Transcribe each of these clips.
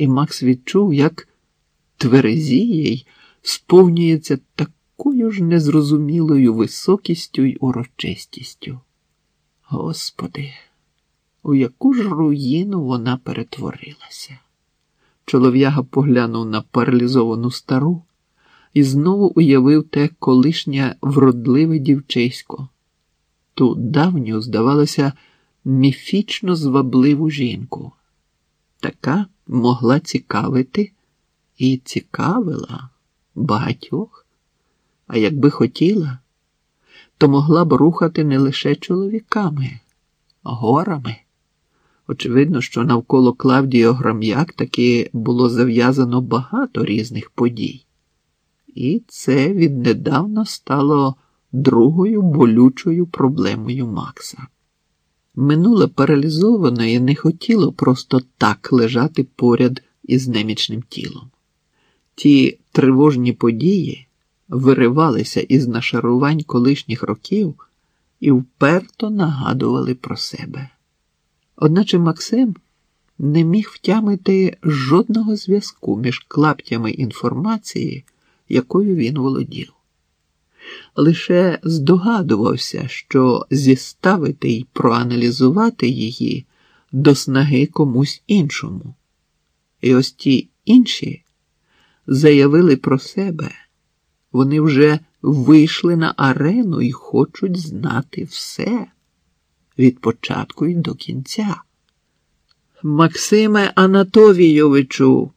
і Макс відчув, як тверезієй сповнюється такою ж незрозумілою високістю й урочистістю. Господи, у яку ж руїну вона перетворилася? Чолов'яга поглянув на паралізовану стару і знову уявив те колишнє вродливе дівчисько, ту давню, здавалося, міфічно звабливу жінку. Така могла цікавити і цікавила багатьох, а якби хотіла, то могла б рухати не лише чоловіками, а горами. Очевидно, що навколо Клавдії Огром'як таки було зав'язано багато різних подій. І це віднедавна стало другою болючою проблемою Макса. Минуле паралізовано і не хотіло просто так лежати поряд із немічним тілом. Ті тривожні події виривалися із нашарувань колишніх років і вперто нагадували про себе. Одначе Максим не міг втямити жодного зв'язку між клаптями інформації, якою він володів. Лише здогадувався, що зіставити й проаналізувати її до снаги комусь іншому. І ось ті інші заявили про себе, вони вже вийшли на арену і хочуть знати все від початку й до кінця. Максиме Анатолійовичу,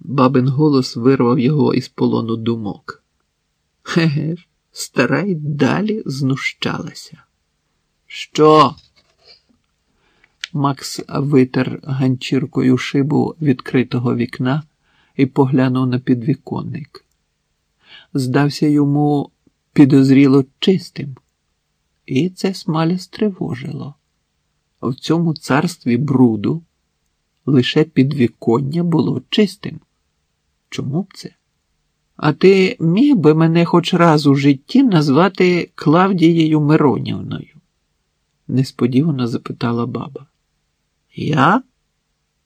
бабин голос вирвав його із полону думок. Еге ж, стара й далі знущалася. Що? Макс витер ганчіркою шибу відкритого вікна і поглянув на підвіконник. Здався йому підозріло чистим, і це смаля стривожило. В цьому царстві бруду лише підвіконня було чистим. Чому б це? А ти міг би мене хоч раз у житті назвати Клавдією Миронівною? несподівано запитала баба. Я?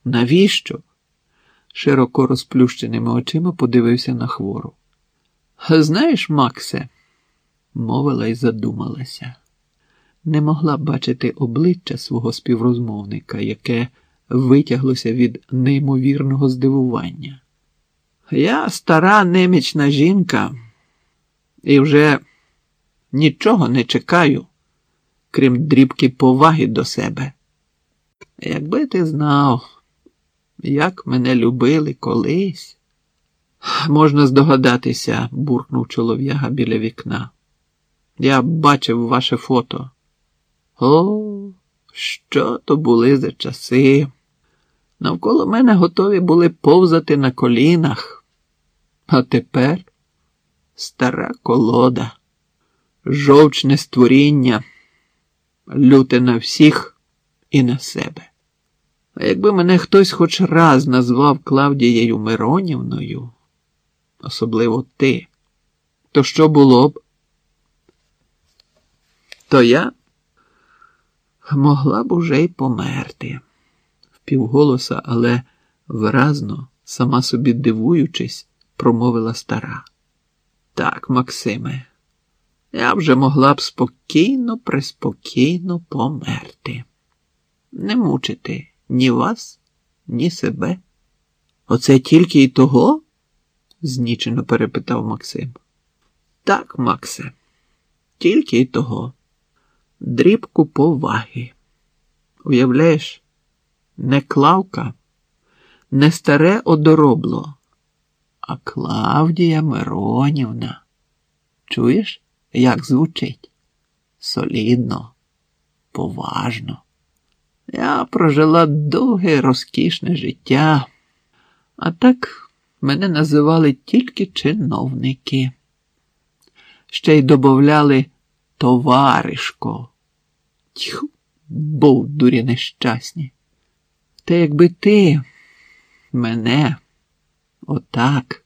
Навіщо? широко розплющеними очима подивився на хвору. Знаєш, Максе, мовила й задумалася, не могла бачити обличчя свого співрозмовника, яке витяглося від неймовірного здивування. Я стара немічна жінка і вже нічого не чекаю, крім дрібки поваги до себе. Якби ти знав, як мене любили колись, можна здогадатися, буркнув чолов'яга біля вікна. Я бачив ваше фото. О, що то були за часи. Навколо мене готові були повзати на колінах. А тепер стара колода, жовчне створіння, люте на всіх і на себе. А якби мене хтось хоч раз назвав Клавдією Миронівною, особливо ти, то що було б? То я могла б уже й померти, впівголоса, але виразно, сама собі дивуючись, промовила стара. Так, Максиме, я вже могла б спокійно, преспокійно померти, не мучити ні вас, ні себе. Оце тільки й того? знічено перепитав Максим. Так, Максе, тільки й того. Дрібку поваги. Уявляєш, не Клавка, не старе одоробло, а Клавдія Миронівна. Чуєш, як звучить? Солідно, поважно. Я прожила довге розкішне життя, а так мене називали тільки чиновники. Ще й додавали товаришко. Тьху, бовдурі нещасні. Та якби ти мене отак,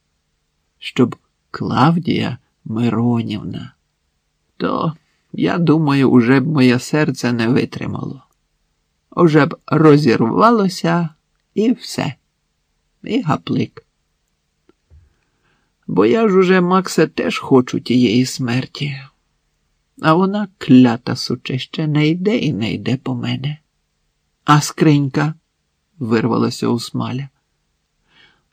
щоб Клавдія Миронівна, то, я думаю, уже б моє серце не витримало. Уже б розірвалося і все. І гаплик. Бо я ж уже, Максе, теж хочу тієї смерті. А вона клята суче, ще не йде і не йде по мене. А скринька, вирвалося у смаля.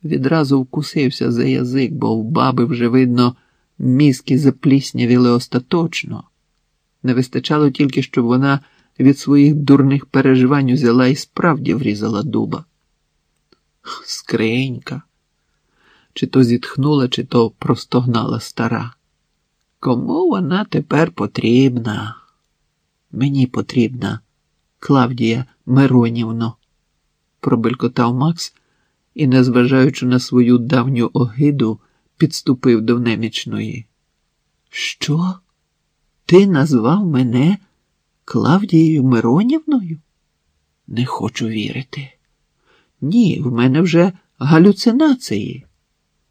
Відразу вкусився за язик, бо в баби вже, видно, мізки запліснявіли остаточно. Не вистачало тільки, щоб вона від своїх дурних переживань узяла і справді врізала дуба. Скринька. Чи то зітхнула, чи то простогнала стара. Кому вона тепер потрібна? Мені потрібна, Клавдія Миронівно, пробелькотав Макс і, незважаючи на свою давню огиду, підступив до немічної. Що? Ти назвав мене Клавдією Миронівною? Не хочу вірити. Ні, в мене вже галюцинації.